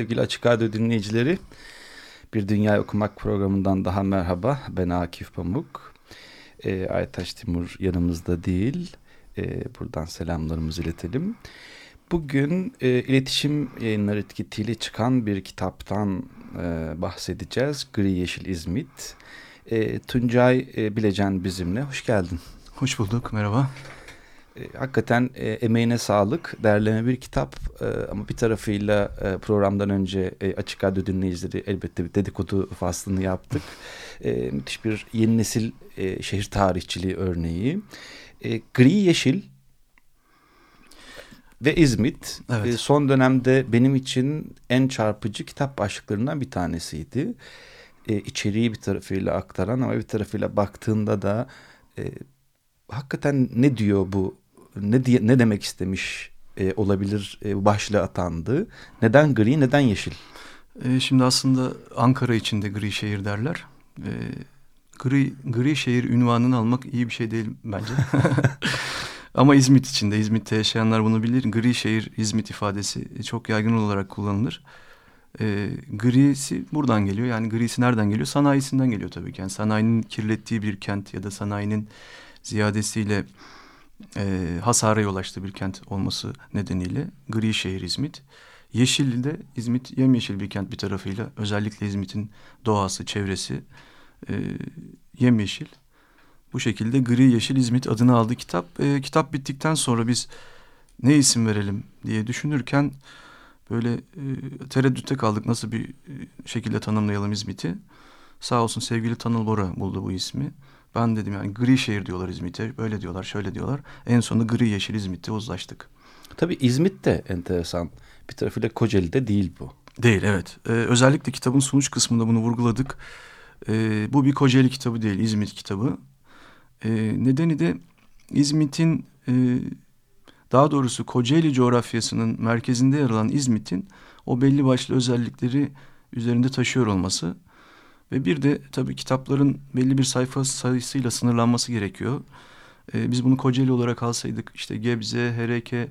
Sevgili Açık Radyo dinleyicileri, Bir Dünya Okumak programından daha merhaba. Ben Akif Pamuk. E, Aytaş Timur yanımızda değil. E, buradan selamlarımızı iletelim. Bugün e, iletişim yayınları etiketiyle çıkan bir kitaptan e, bahsedeceğiz. Gri Yeşil İzmit. E, Tuncay e, Bilecen bizimle. Hoş geldin. Hoş bulduk, merhaba. E, hakikaten e, emeğine sağlık. Derleme bir kitap e, ama bir tarafıyla e, programdan önce e, Açık Radyo dinleyicileri elbette bir dedikodu faslını yaptık. E, müthiş bir yeni nesil e, şehir tarihçiliği örneği. E, Gri Yeşil ve İzmit evet. e, son dönemde benim için en çarpıcı kitap başlıklarından bir tanesiydi. E, içeriği bir tarafıyla aktaran ama bir tarafıyla baktığında da e, hakikaten ne diyor bu ne diye ne demek istemiş e, olabilir e, başlığı atandı. Neden gri neden yeşil? E, şimdi aslında Ankara içinde gri şehir derler. E, gri gri şehir ünvanını almak iyi bir şey değil bence. Ama İzmit içinde, İzmit'te yaşayanlar bunu bilir. Gri şehir İzmit ifadesi çok yaygın olarak kullanılır. E, grisi buradan geliyor. Yani grisi nereden geliyor? Sanayisinden geliyor tabii ki. Yani sanayinin kirlettiği bir kent ya da sanayinin ziyadesiyle e, hasara yol açtığı bir kent olması nedeniyle gri şehir İzmit. Yeşilli de İzmit yemyeşil bir kent bir tarafıyla. Özellikle İzmit'in doğası, çevresi e, yemyeşil. Bu şekilde Gri Yeşil İzmit adını aldı kitap. E, kitap bittikten sonra biz ne isim verelim diye düşünürken böyle e, tereddütte kaldık nasıl bir e, şekilde tanımlayalım İzmit'i. Sağ olsun sevgili Tanıl Bora buldu bu ismi. Ben dedim yani gri şehir diyorlar İzmit'e. Böyle diyorlar, şöyle diyorlar. En sonunda gri yeşil İzmit'te uzlaştık. Tabii İzmit de enteresan. Bir tarafıyla Kocaeli'de değil bu. Değil evet. Ee, özellikle kitabın sunuş kısmında bunu vurguladık. Ee, bu bir Kocaeli kitabı değil, İzmit kitabı. Ee, nedeni de İzmit'in e, daha doğrusu Kocaeli coğrafyasının merkezinde yer alan İzmit'in o belli başlı özellikleri üzerinde taşıyor olması. Ve bir de tabii kitapların belli bir sayfa sayısıyla sınırlanması gerekiyor. Ee, biz bunu Kocaeli olarak alsaydık işte Gebze, Hereke,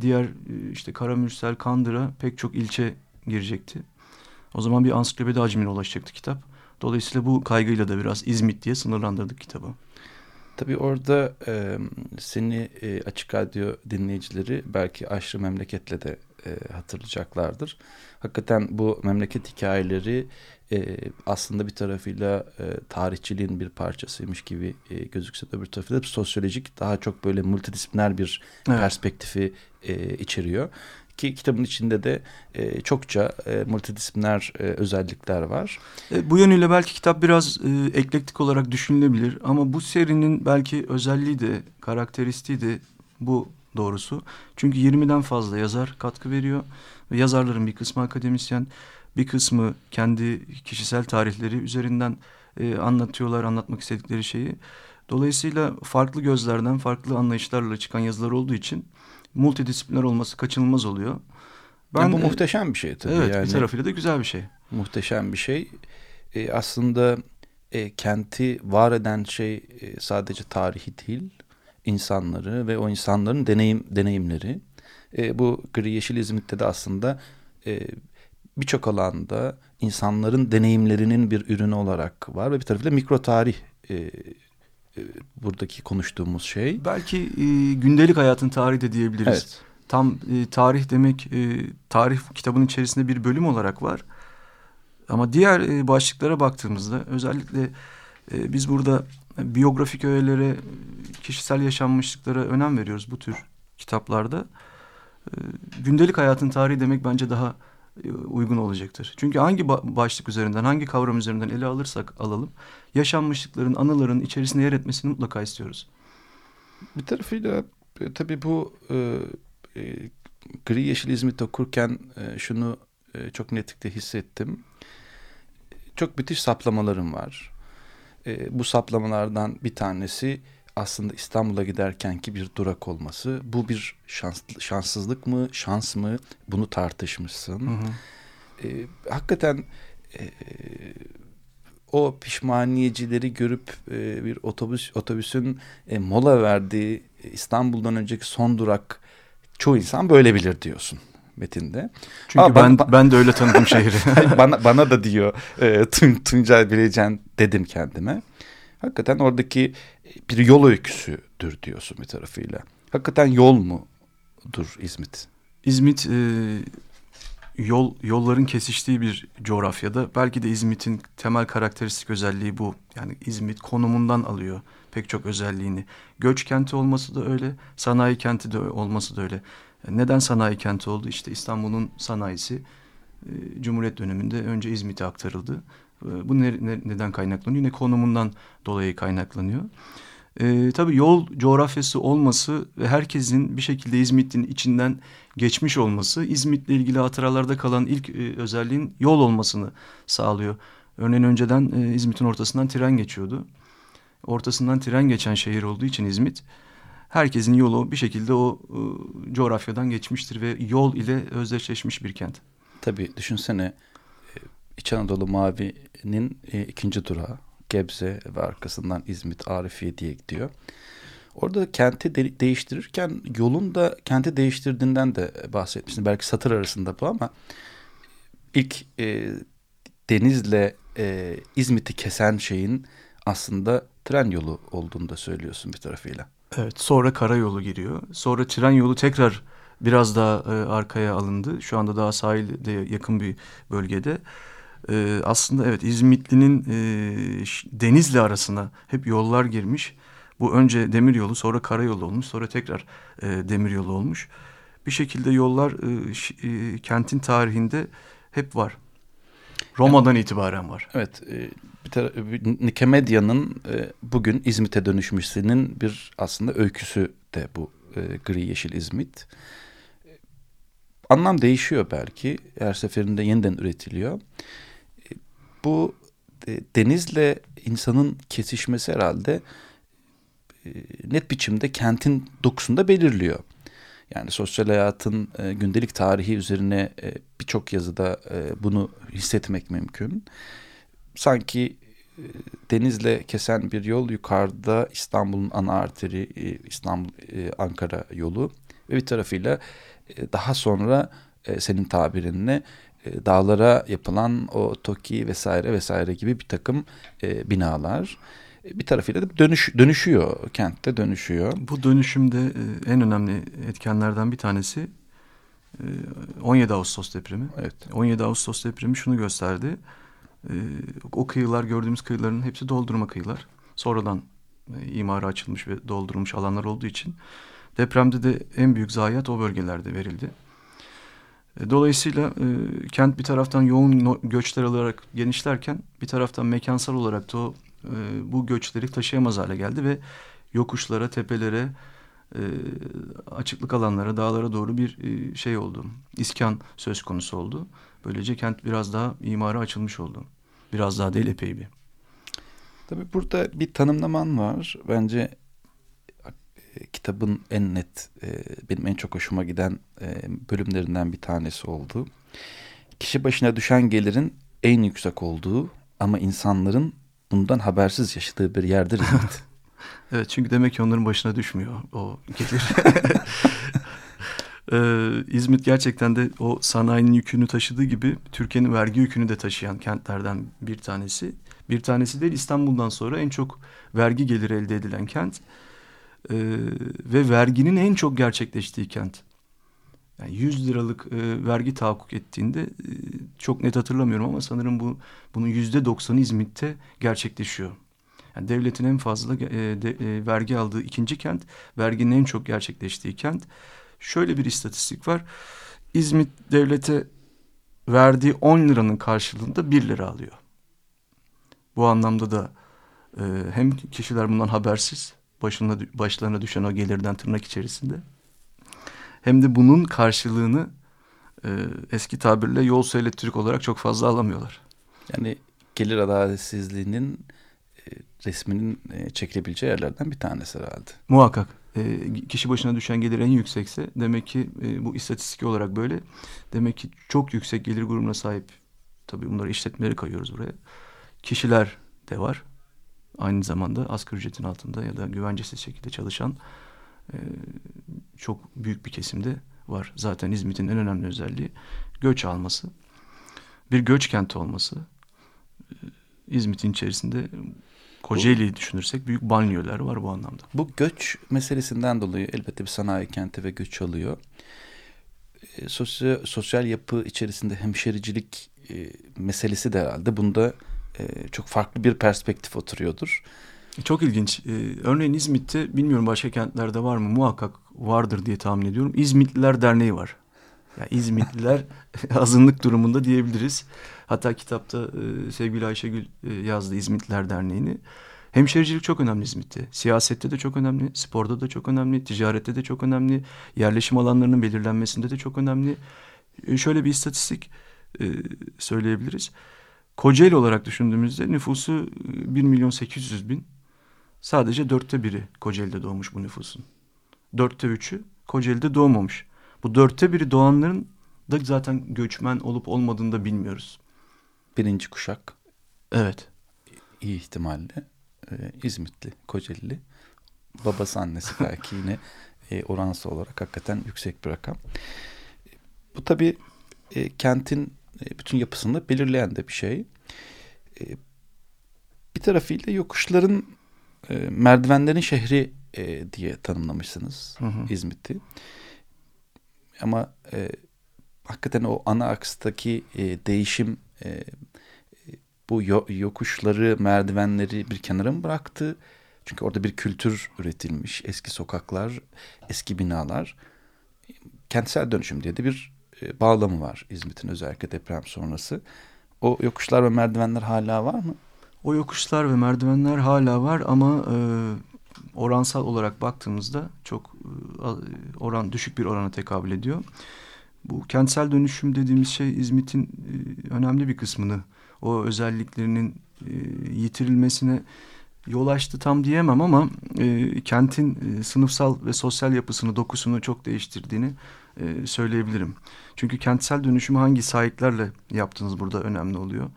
diğer e, işte Karamürsel, Kandıra pek çok ilçe girecekti. O zaman bir ansiklopedi hacmine ulaşacaktı kitap. Dolayısıyla bu kaygıyla da biraz İzmit diye sınırlandırdık kitabı. Tabii orada e, seni e, Açık Radyo dinleyicileri belki Aşrı Memleket'le de e, hatırlayacaklardır. Hakikaten bu memleket hikayeleri e, aslında bir tarafıyla e, tarihçiliğin bir parçasıymış gibi e, gözükse de öbür tarafıyla sosyolojik daha çok böyle multidisipliner bir evet. perspektifi e, içeriyor. Ki kitabın içinde de e, çokça e, multidisipliner e, özellikler var. E, bu yönüyle belki kitap biraz e, eklektik olarak düşünülebilir ama bu serinin belki özelliği de karakteristiği de bu doğrusu. Çünkü 20'den fazla yazar katkı veriyor ve yazarların bir kısmı akademisyen, bir kısmı kendi kişisel tarihleri üzerinden e, anlatıyorlar, anlatmak istedikleri şeyi. Dolayısıyla farklı gözlerden, farklı anlayışlarla çıkan yazılar olduğu için multidisipliner olması kaçınılmaz oluyor. Ben yani bu muhteşem bir şey tabii. Evet yani, bir tarafıyla da güzel bir şey. Muhteşem bir şey. E, aslında e, kenti var eden şey e, sadece tarihi değil, insanları ve o insanların deneyim deneyimleri. E, bu Gri Yeşil İzmit'te de aslında e, birçok alanda insanların deneyimlerinin bir ürünü olarak var ve bir tarafıyla mikro tarih e, e, buradaki konuştuğumuz şey. Belki e, gündelik hayatın tarihi de diyebiliriz. Evet. Tam e, tarih demek e, tarih kitabının içerisinde bir bölüm olarak var. Ama diğer e, başlıklara baktığımızda özellikle e, biz burada biyografik öğelere, kişisel yaşanmışlıklara önem veriyoruz bu tür kitaplarda. E, gündelik hayatın tarihi demek bence daha e, uygun olacaktır. Çünkü hangi başlık üzerinden, hangi kavram üzerinden ele alırsak alalım, yaşanmışlıkların, anıların içerisinde yer etmesini mutlaka istiyoruz. Bir tarafıyla e, tabii bu e, e, gri yeşil İzmit okurken e, şunu e, çok netlikle hissettim. Çok müthiş saplamalarım var. E, bu saplamalardan bir tanesi aslında İstanbul'a giderkenki bir durak olması. Bu bir şans, şanssızlık mı, şans mı? Bunu tartışmışsın. Hı hı. E, hakikaten e, o pişmaniyecileri görüp e, bir otobüs otobüsün e, mola verdiği İstanbul'dan önceki son durak çoğu insan böyle bilir diyorsun metinde. Çünkü ben ben, ben de öyle tanıdım şehri. bana bana da diyor e, Tun, Tuncay Bilecen dedim kendime. Hakikaten oradaki bir yol öyküsüdür diyorsun bir tarafıyla. Hakikaten yol mudur İzmit? İzmit e, yol yolların kesiştiği bir coğrafyada. Belki de İzmit'in temel karakteristik özelliği bu. Yani İzmit konumundan alıyor pek çok özelliğini. Göç kenti olması da öyle, sanayi kenti de olması da öyle. Neden sanayi kenti oldu? İşte İstanbul'un sanayisi e, Cumhuriyet döneminde önce İzmit'e aktarıldı. E, bu ne, ne, neden kaynaklanıyor? Yine konumundan dolayı kaynaklanıyor. E, tabii yol coğrafyası olması ve herkesin bir şekilde İzmit'in içinden geçmiş olması İzmit'le ilgili hatıralarda kalan ilk e, özelliğin yol olmasını sağlıyor. Örneğin önceden e, İzmit'in ortasından tren geçiyordu. Ortasından tren geçen şehir olduğu için İzmit herkesin yolu bir şekilde o e, coğrafyadan geçmiştir ve yol ile özdeşleşmiş bir kent. Tabii düşünsene İç Anadolu Mavi'nin e, ikinci durağı Gebze ve arkasından İzmit Arifiye diye gidiyor. Orada kenti de değiştirirken yolun da kenti değiştirdiğinden de bahsetmişsin. Belki satır arasında bu ama ilk e, denizle e, İzmit'i kesen şeyin aslında tren yolu olduğunu da söylüyorsun bir tarafıyla. Evet sonra karayolu giriyor. Sonra tren yolu tekrar biraz daha e, arkaya alındı. Şu anda daha sahilde yakın bir bölgede. E, aslında evet İzmitli'nin e, denizle arasına hep yollar girmiş. Bu önce demir yolu sonra karayolu olmuş sonra tekrar e, demir yolu olmuş. Bir şekilde yollar e, e, kentin tarihinde hep var. Roma'dan yani, itibaren var. Evet. E, bir Nikemedia'nın e, bugün İzmit'e dönüşmüşsünün bir aslında öyküsü de bu e, gri yeşil İzmit. Anlam değişiyor belki. Her seferinde yeniden üretiliyor. Bu e, denizle insanın kesişmesi herhalde e, net biçimde kentin dokusunda belirliyor. Yani sosyal hayatın e, gündelik tarihi üzerine birçok yazıda bunu hissetmek mümkün. Sanki denizle kesen bir yol yukarıda İstanbul'un ana arteri e, İstanbul e, Ankara yolu ve bir tarafıyla daha sonra senin tabirinle e, dağlara yapılan o TOKİ vesaire vesaire gibi bir takım e, binalar bir tarafıyla da dönüş, dönüşüyor. Kentte dönüşüyor. Bu dönüşümde e, en önemli etkenlerden bir tanesi 17 e, Ağustos depremi. Evet. 17 Ağustos depremi şunu gösterdi. E, o kıyılar gördüğümüz kıyıların hepsi doldurma kıyılar. Sonradan imara açılmış ve doldurulmuş alanlar olduğu için depremde de en büyük zayiat o bölgelerde verildi. Dolayısıyla e, kent bir taraftan yoğun göçler alarak genişlerken bir taraftan mekansal olarak da o e, bu göçleri taşıyamaz hale geldi ve yokuşlara, tepelere, e, açıklık alanlara, dağlara doğru bir e, şey oldu. İskan söz konusu oldu. Böylece kent biraz daha imara açılmış oldu. Biraz daha değil epey bir. Tabii burada bir tanımlaman var. Bence e, kitabın en net, e, benim en çok hoşuma giden e, bölümlerinden bir tanesi oldu. Kişi başına düşen gelirin en yüksek olduğu ama insanların bundan habersiz yaşadığı bir yerdir İzmit. evet çünkü demek ki onların başına düşmüyor o gelir. ee, İzmit gerçekten de o sanayinin yükünü taşıdığı gibi Türkiye'nin vergi yükünü de taşıyan kentlerden bir tanesi. Bir tanesi değil İstanbul'dan sonra en çok vergi geliri elde edilen kent. Ee, ve verginin en çok gerçekleştiği kent. Yani 100 liralık e, vergi tahakkuk ettiğinde e, çok net hatırlamıyorum ama sanırım bu bunun yüzde doksanı İzmit'te gerçekleşiyor. Yani devletin en fazla e, de, e, vergi aldığı ikinci kent, verginin en çok gerçekleştiği kent. Şöyle bir istatistik var. İzmit devlete verdiği 10 liranın karşılığında 1 lira alıyor. Bu anlamda da e, hem kişiler bundan habersiz başına, başlarına düşen o gelirden tırnak içerisinde hem de bunun karşılığını e, eski tabirle yol elektrik olarak çok fazla alamıyorlar. Yani gelir adaletsizliğinin e, resminin e, çekilebileceği yerlerden bir tanesi herhalde. Muhakkak. E, kişi başına düşen gelir en yüksekse demek ki e, bu istatistik olarak böyle. Demek ki çok yüksek gelir grubuna sahip tabii bunları işletmeleri kayıyoruz buraya. Kişiler de var. Aynı zamanda asgari ücretin altında ya da güvencesiz şekilde çalışan e, çok büyük bir kesimde var. Zaten İzmit'in en önemli özelliği göç alması. Bir göç kenti olması. E, İzmit'in içerisinde Kocaeli'yi düşünürsek büyük banliyöler var bu anlamda. Bu göç meselesinden dolayı elbette bir sanayi kenti ve göç alıyor. E, sosyal, sosyal yapı içerisinde hemşericilik e, meselesi de herhalde bunda çok farklı bir perspektif oturuyordur. Çok ilginç. Ee, örneğin İzmit'te bilmiyorum başka kentlerde var mı muhakkak vardır diye tahmin ediyorum. İzmitliler Derneği var. Yani İzmitliler azınlık durumunda diyebiliriz. Hatta kitapta e, sevgili Ayşegül e, yazdı İzmitliler Derneği'ni. Hemşericilik çok önemli İzmit'te. Siyasette de çok önemli, sporda da çok önemli, ticarette de çok önemli, yerleşim alanlarının belirlenmesinde de çok önemli. E, şöyle bir istatistik e, söyleyebiliriz. Kocaeli olarak düşündüğümüzde nüfusu 1 e, milyon 800 bin. Sadece dörtte biri Kocaeli'de doğmuş bu nüfusun. Dörtte üçü Kocaeli'de doğmamış. Bu dörtte biri doğanların da zaten göçmen olup olmadığını da bilmiyoruz. Birinci kuşak. Evet. İyi ihtimalle e, İzmitli, Kocaeli. Babası annesi belki yine e, oransı olarak hakikaten yüksek bir rakam. Bu tabii e, kentin bütün yapısını belirleyen de bir şey. E, bir tarafıyla yokuşların e, merdivenlerin şehri diye tanımlamışsınız hı hı. İzmit'i. Ama e, hakikaten o ana akstaki e, değişim e, bu yokuşları, merdivenleri bir kenara mı bıraktı? Çünkü orada bir kültür üretilmiş. Eski sokaklar, eski binalar. Kentsel dönüşüm diye de bir e, bağlamı var İzmit'in özellikle deprem sonrası. O yokuşlar ve merdivenler hala var mı? O yokuşlar ve merdivenler hala var ama e, oransal olarak baktığımızda çok e, oran düşük bir orana tekabül ediyor. Bu kentsel dönüşüm dediğimiz şey İzmit'in e, önemli bir kısmını o özelliklerinin e, yitirilmesine yol açtı tam diyemem ama e, kentin e, sınıfsal ve sosyal yapısını, dokusunu çok değiştirdiğini e, söyleyebilirim. Çünkü kentsel dönüşümü hangi sahiplerle yaptığınız burada önemli oluyor.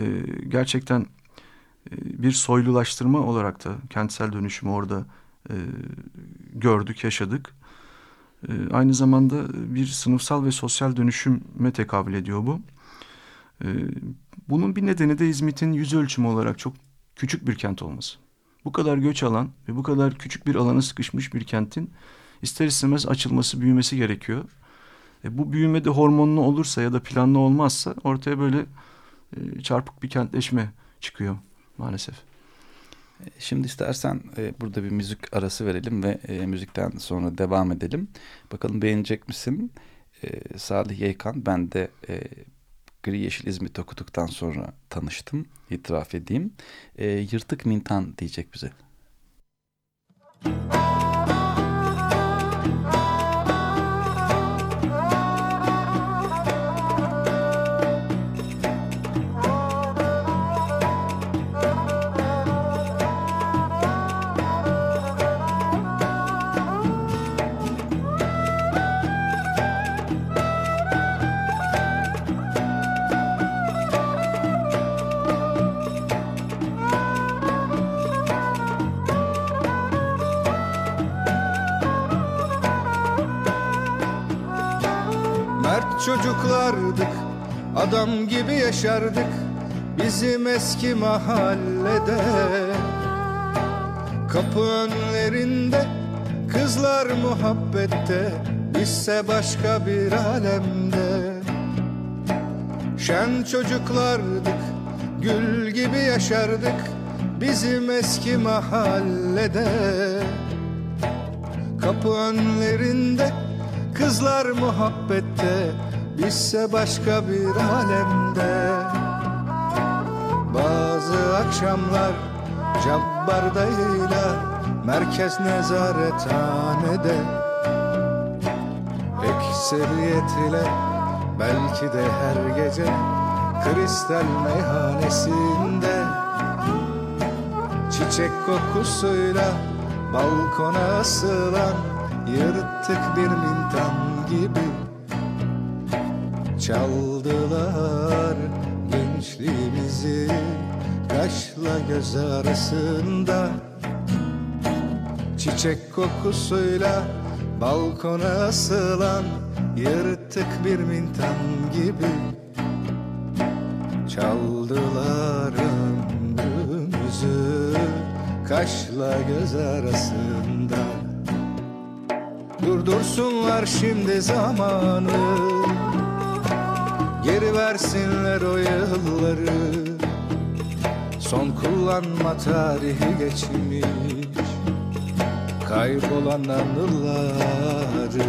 E, gerçekten e, bir soylulaştırma olarak da kentsel dönüşümü orada e, gördük, yaşadık. E, aynı zamanda bir sınıfsal ve sosyal dönüşüme tekabül ediyor bu. E, bunun bir nedeni de İzmit'in yüz ölçümü olarak çok küçük bir kent olması. Bu kadar göç alan ve bu kadar küçük bir alana sıkışmış bir kentin ister istemez açılması, büyümesi gerekiyor. E, bu büyüme de hormonlu olursa ya da planlı olmazsa ortaya böyle e, çarpık bir kentleşme çıkıyor maalesef. E, şimdi istersen e, burada bir müzik arası verelim ve müzikten sonra devam edelim. Bakalım beğenecek misin? Salih Yeykan, ben de Gri Yeşil İzmit okuduktan sonra tanıştım, itiraf edeyim. E, yırtık Mintan diyecek bize. Müzik gibi yaşardık bizim eski mahallede. Kapı önlerinde kızlar muhabbette Bizse başka bir alemde. Şen çocuklardık gül gibi yaşardık Bizim eski mahallede. Kapı önlerinde kızlar muhabbette Bizse başka bir alemde Bazı akşamlar Cabbar dayıyla Merkez nezarethanede Ekseriyet ile Belki de her gece Kristal meyhanesinde Çiçek kokusuyla Balkona asılan Yırtık bir mintan gibi Çaldılar gençliğimizi Kaşla göz arasında. Çiçek kokusuyla Balkona asılan Yırtık bir mintan gibi Çaldılar ömrümüzü Kaşla göz arasında. Durdursunlar şimdi zamanı Geri versinler o yılları. Son kullanma tarihi geçmiş. Kaybolan anıları.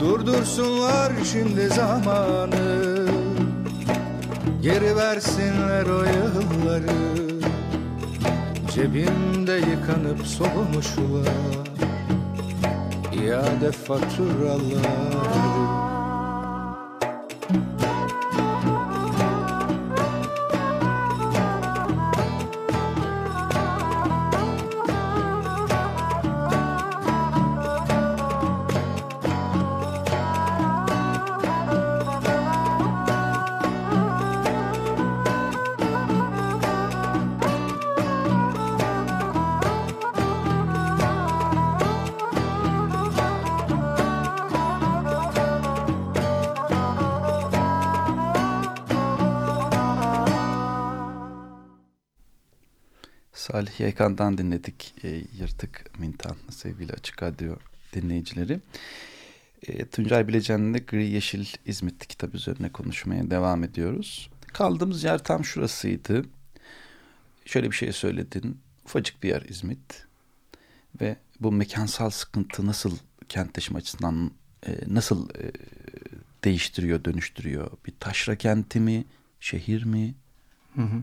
Durdursunlar şimdi zamanı. Geri versinler o yılları. Cebimde yıkanıp solmuşlar İade faturaları Yekan'dan dinledik e, Yırtık Mintan sevgili Açık Radyo dinleyicileri. E, Tuncay Bilecen'in de Gri Yeşil İzmit kitabı üzerine konuşmaya devam ediyoruz. Kaldığımız yer tam şurasıydı. Şöyle bir şey söyledin. Ufacık bir yer İzmit. Ve bu mekansal sıkıntı nasıl kentleşme açısından e, nasıl e, değiştiriyor, dönüştürüyor? Bir taşra kenti mi, şehir mi? Hı hı.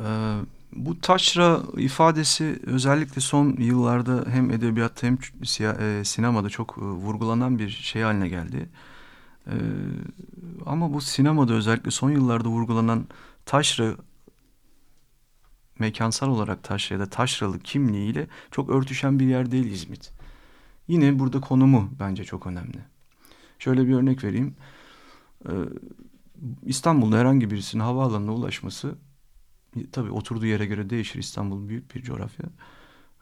Ee, bu taşra ifadesi özellikle son yıllarda hem edebiyatta hem e, sinemada çok e, vurgulanan bir şey haline geldi. Ee, ama bu sinemada özellikle son yıllarda vurgulanan taşra mekansal olarak taşra ya da taşralı kimliğiyle çok örtüşen bir yer değil İzmit. Yine burada konumu bence çok önemli. Şöyle bir örnek vereyim. İstanbul'da herhangi birisinin havaalanına ulaşması tabii oturduğu yere göre değişir. İstanbul büyük bir coğrafya.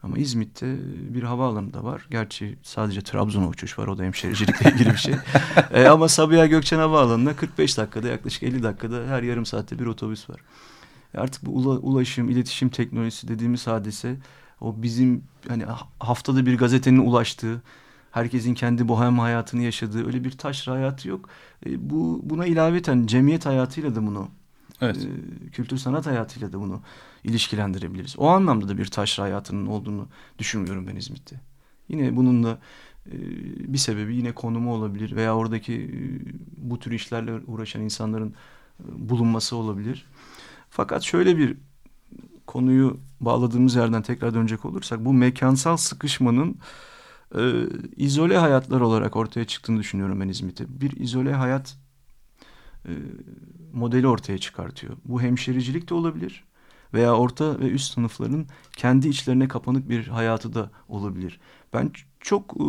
Ama İzmit'te bir havaalanı da var. Gerçi sadece Trabzon'a uçuş var. O da hemşericilikle ilgili bir şey. e, ama Sabiha Gökçen Havaalanı'na 45 dakikada yaklaşık 50 dakikada her yarım saatte bir otobüs var. E artık bu ula, ulaşım, iletişim teknolojisi dediğimiz hadise o bizim hani haftada bir gazetenin ulaştığı, herkesin kendi bohem hayatını yaşadığı öyle bir taşra hayatı yok. E, bu buna ilaveten cemiyet hayatıyla da bunu evet. e, kültür sanat hayatıyla da bunu ilişkilendirebiliriz. O anlamda da bir taşra hayatının olduğunu düşünmüyorum ben İzmit'te. Yine bunun da e, bir sebebi yine konumu olabilir veya oradaki e, bu tür işlerle uğraşan insanların e, bulunması olabilir. Fakat şöyle bir konuyu bağladığımız yerden tekrar dönecek olursak bu mekansal sıkışmanın e, izole hayatlar olarak ortaya çıktığını düşünüyorum ben İzmit'te. Bir izole hayat e, modeli ortaya çıkartıyor. Bu hemşericilik de olabilir veya orta ve üst sınıfların kendi içlerine kapanık bir hayatı da olabilir. Ben çok e,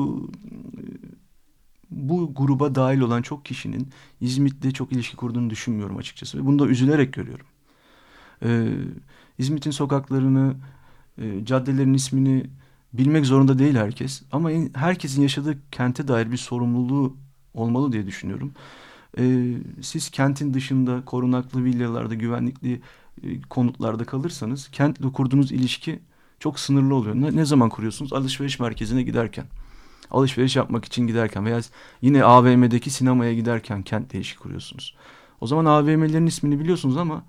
bu gruba dahil olan çok kişinin İzmit'te çok ilişki kurduğunu düşünmüyorum açıkçası. Ve bunu da üzülerek görüyorum. Ee, İzmit'in sokaklarını, e, caddelerin ismini bilmek zorunda değil herkes. Ama herkesin yaşadığı kente dair bir sorumluluğu olmalı diye düşünüyorum e, siz kentin dışında korunaklı villalarda, güvenlikli e, konutlarda kalırsanız kentle kurduğunuz ilişki çok sınırlı oluyor. Ne, ne zaman kuruyorsunuz? Alışveriş merkezine giderken. Alışveriş yapmak için giderken veya yine AVM'deki sinemaya giderken kent ilişki kuruyorsunuz. O zaman AVM'lerin ismini biliyorsunuz ama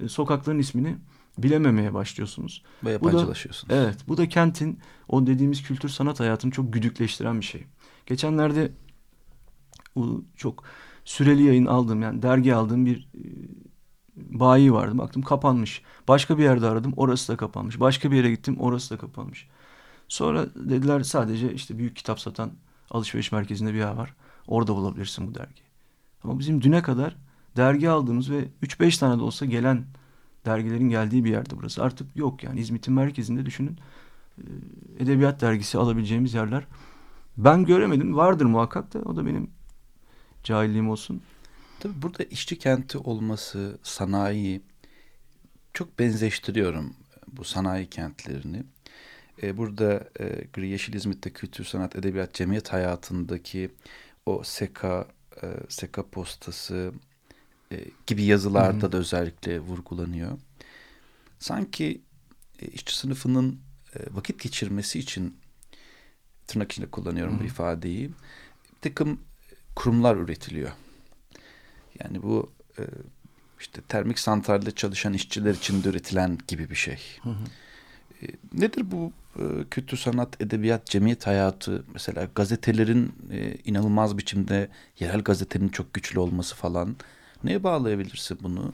e, sokakların ismini bilememeye başlıyorsunuz. Ve yabancılaşıyorsunuz. Bu da, evet. Bu da kentin o dediğimiz kültür sanat hayatını çok güdükleştiren bir şey. Geçenlerde çok süreli yayın aldığım yani dergi aldığım bir e, bayi vardı. Baktım kapanmış. Başka bir yerde aradım orası da kapanmış. Başka bir yere gittim orası da kapanmış. Sonra dediler sadece işte büyük kitap satan alışveriş merkezinde bir yer var. Orada bulabilirsin bu dergiyi. Ama bizim düne kadar dergi aldığımız ve 3-5 tane de olsa gelen dergilerin geldiği bir yerde burası. Artık yok yani İzmit'in merkezinde düşünün e, edebiyat dergisi alabileceğimiz yerler. Ben göremedim. Vardır muhakkak da o da benim cahilliğim olsun. Tabii burada işçi kenti olması, sanayi çok benzeştiriyorum bu sanayi kentlerini. Ee, burada e, Gri Yeşil İzmit'te kültür, sanat, edebiyat, cemiyet hayatındaki o seka, e, seka postası e, gibi yazılarda Hı-hı. da özellikle vurgulanıyor. Sanki e, işçi sınıfının e, vakit geçirmesi için tırnak içinde kullanıyorum Hı-hı. bu ifadeyi. Bir takım kurumlar üretiliyor. Yani bu e, işte termik santralde çalışan işçiler için de üretilen gibi bir şey. Hı hı. E, nedir bu e, kültür, sanat, edebiyat, cemiyet hayatı? Mesela gazetelerin e, inanılmaz biçimde yerel gazetenin çok güçlü olması falan. Neye bağlayabilirsin bunu?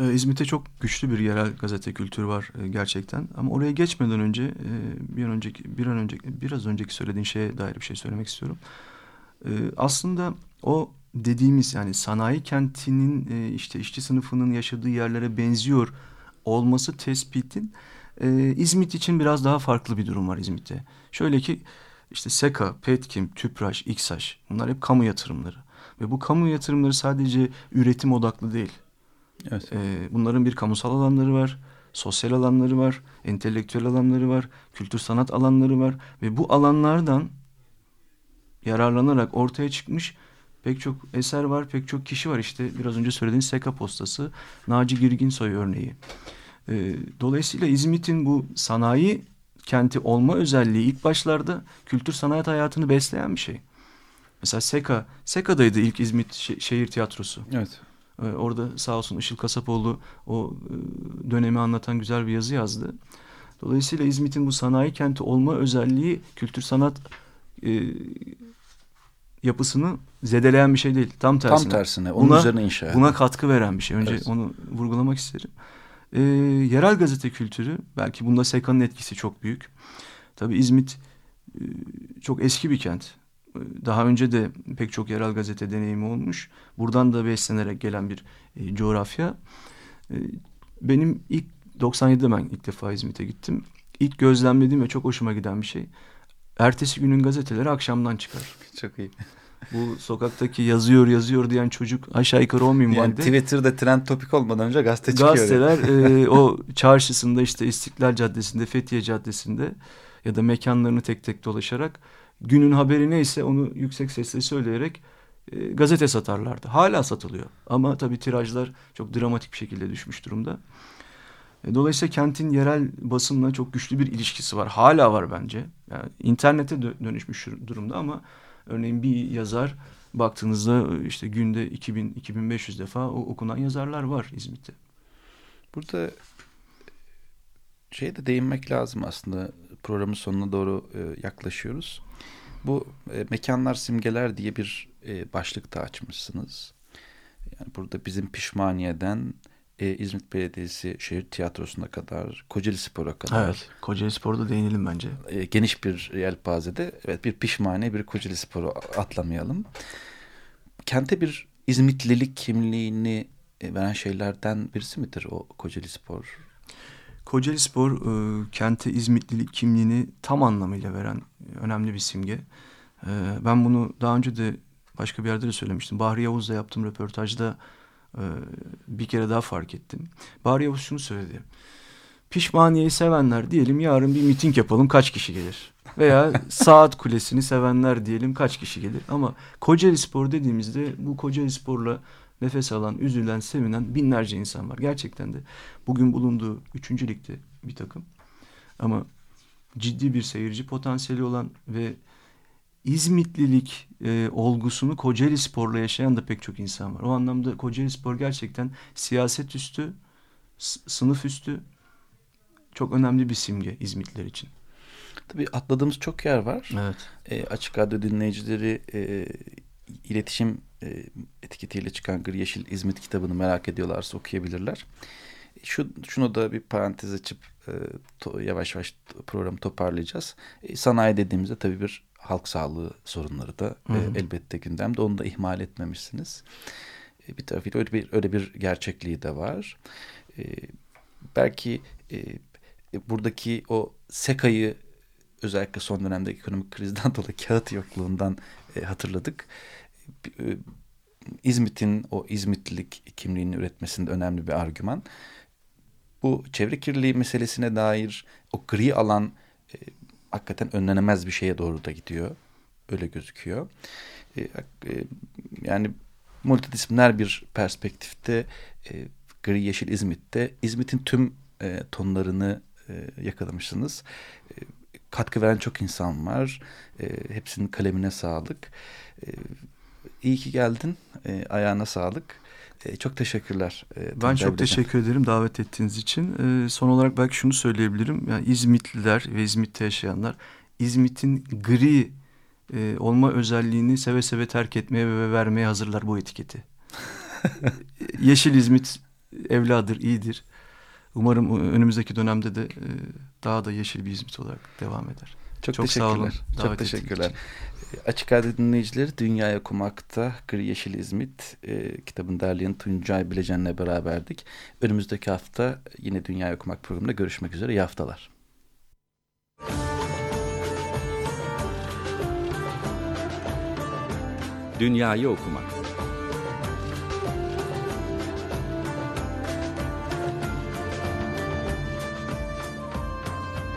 Ee, İzmit'te çok güçlü bir yerel gazete kültürü var e, gerçekten. Ama oraya geçmeden önce e, bir an önceki bir an önceki biraz önceki söylediğin şeye dair bir şey söylemek istiyorum. E, aslında o dediğimiz yani sanayi kentinin e, işte işçi sınıfının yaşadığı yerlere benziyor olması tespitin e, İzmit için biraz daha farklı bir durum var İzmit'te. Şöyle ki işte SEKA, Petkim, TÜPRAŞ, İKSAŞ bunlar hep kamu yatırımları. Ve bu kamu yatırımları sadece üretim odaklı değil. Evet. E, bunların bir kamusal alanları var, sosyal alanları var, entelektüel alanları var, kültür sanat alanları var. Ve bu alanlardan yararlanarak ortaya çıkmış pek çok eser var, pek çok kişi var. İşte biraz önce söylediğin Seka postası, Naci Girginsoy örneği. E, dolayısıyla İzmit'in bu sanayi kenti olma özelliği ilk başlarda kültür sanat hayatını besleyen bir şey. Mesela Seka, Seka'daydı ilk İzmit şe şehir tiyatrosu. Evet. Ee, orada sağ olsun Işıl Kasapoğlu o e, dönemi anlatan güzel bir yazı yazdı. Dolayısıyla İzmit'in bu sanayi kenti olma özelliği kültür sanat e, yapısını zedeleyen bir şey değil. Tam tersine. Tam tersine. Onun buna, üzerine inşa Buna katkı veren bir şey. Önce evet. onu vurgulamak isterim. Ee, yerel gazete kültürü belki bunda Seka'nın etkisi çok büyük. Tabii İzmit e, çok eski bir kent. Ee, daha önce de pek çok yerel gazete deneyimi olmuş. Buradan da beslenerek gelen bir e, coğrafya. E, benim ilk 97'de ben ilk defa İzmit'e gittim. İlk gözlemlediğim ve çok hoşuma giden bir şey. Ertesi günün gazeteleri akşamdan çıkar. Çok iyi. Bu sokaktaki yazıyor yazıyor diyen çocuk aşağı yukarı 10 minvalde. Yani Twitter'da trend topik olmadan önce gazete çıkıyor. Gazeteler e, o çarşısında işte İstiklal Caddesi'nde, Fethiye Caddesi'nde ya da mekanlarını tek tek dolaşarak günün haberi neyse onu yüksek sesle söyleyerek e, gazete satarlardı. Hala satılıyor ama tabii tirajlar çok dramatik bir şekilde düşmüş durumda. E, dolayısıyla kentin yerel basınla çok güçlü bir ilişkisi var. Hala var bence. Yani internete dönüşmüş durumda ama örneğin bir yazar baktığınızda işte günde 2000-2500 defa okunan yazarlar var İzmit'te. Burada şeye de değinmek lazım aslında. Programın sonuna doğru e, yaklaşıyoruz. Bu e, mekanlar simgeler diye bir başlık da açmışsınız. Yani burada bizim pişmaniyeden e, İzmit Belediyesi şehir tiyatrosuna kadar, Kocaeli Spor'a kadar. Evet, Kocaeli Spor'da değinelim bence. E, geniş bir yelpazede. Evet, bir pişmane, bir Kocaeli Spor'u atlamayalım. Kente bir İzmitlilik kimliğini e, veren şeylerden birisi midir o Kocaeli Spor? Kocaeli Spor e, kente İzmitlilik kimliğini tam anlamıyla veren önemli bir simge. E, ben bunu daha önce de başka bir yerde de söylemiştim. Bahri Yavuz'la yaptığım röportajda ee, bir kere daha fark ettim. Bahri Yavuz şunu söyledi. Pişmaniyeyi sevenler diyelim yarın bir miting yapalım kaç kişi gelir? Veya saat kulesini sevenler diyelim kaç kişi gelir? Ama Kocaeli Spor dediğimizde bu Kocaeli Spor'la nefes alan, üzülen, sevinen binlerce insan var. Gerçekten de bugün bulunduğu üçüncü ligde bir takım. Ama ciddi bir seyirci potansiyeli olan ve İzmitlilik e, olgusunu Kocaeli Spor'la yaşayan da pek çok insan var. O anlamda Kocaeli Spor gerçekten siyaset üstü, sınıf üstü çok önemli bir simge İzmitliler için. Tabii atladığımız çok yer var. Evet. E, açık radyo dinleyicileri e, iletişim e, etiketiyle çıkan Gri Yeşil İzmit kitabını merak ediyorlarsa okuyabilirler. Şu, şunu da bir parantez açıp e, to, yavaş yavaş programı toparlayacağız. E, sanayi dediğimizde tabii bir halk sağlığı sorunları da e, elbette gündemde. Onu da ihmal etmemişsiniz. E, bir tarafıyla öyle bir, öyle bir gerçekliği de var. E, belki e, buradaki o SEKA'yı özellikle son dönemde ekonomik krizden dolayı kağıt yokluğundan e, hatırladık. E, İzmit'in o İzmitlilik kimliğini üretmesinde önemli bir argüman. Bu çevre kirliliği meselesine dair o gri alan hakikaten önlenemez bir şeye doğru da gidiyor. Öyle gözüküyor. E, e, yani multidisipliner bir perspektifte e, gri yeşil İzmit'te İzmit'in tüm e, tonlarını yakalamışsınız. Katkı veren çok insan var. Hepsinin kalemine sağlık. E, iyi ki geldin. Ayağına sağlık. E, çok teşekkürler. E, ben çok teşekkür ederim davet ettiğiniz için. E, son olarak belki şunu söyleyebilirim. Yani İzmitliler ve İzmit'te yaşayanlar İzmit'in gri e, olma özelliğini seve seve terk etmeye ve vermeye hazırlar bu etiketi. Yeşil İzmit evladır, iyidir. Umarım önümüzdeki dönemde de e, daha da yeşil bir İzmit olarak devam eder. Çok, Çok teşekkürler. Sağ olun, Çok teşekkürler. Açık Radyo dinleyicileri Dünya Okumak'ta Gri Yeşil İzmit e, kitabın derleyen Tuncay Bilecen'le beraberdik. Önümüzdeki hafta yine Dünya Okumak programında görüşmek üzere. İyi haftalar. Dünyayı Okumak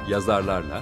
Yazarlarla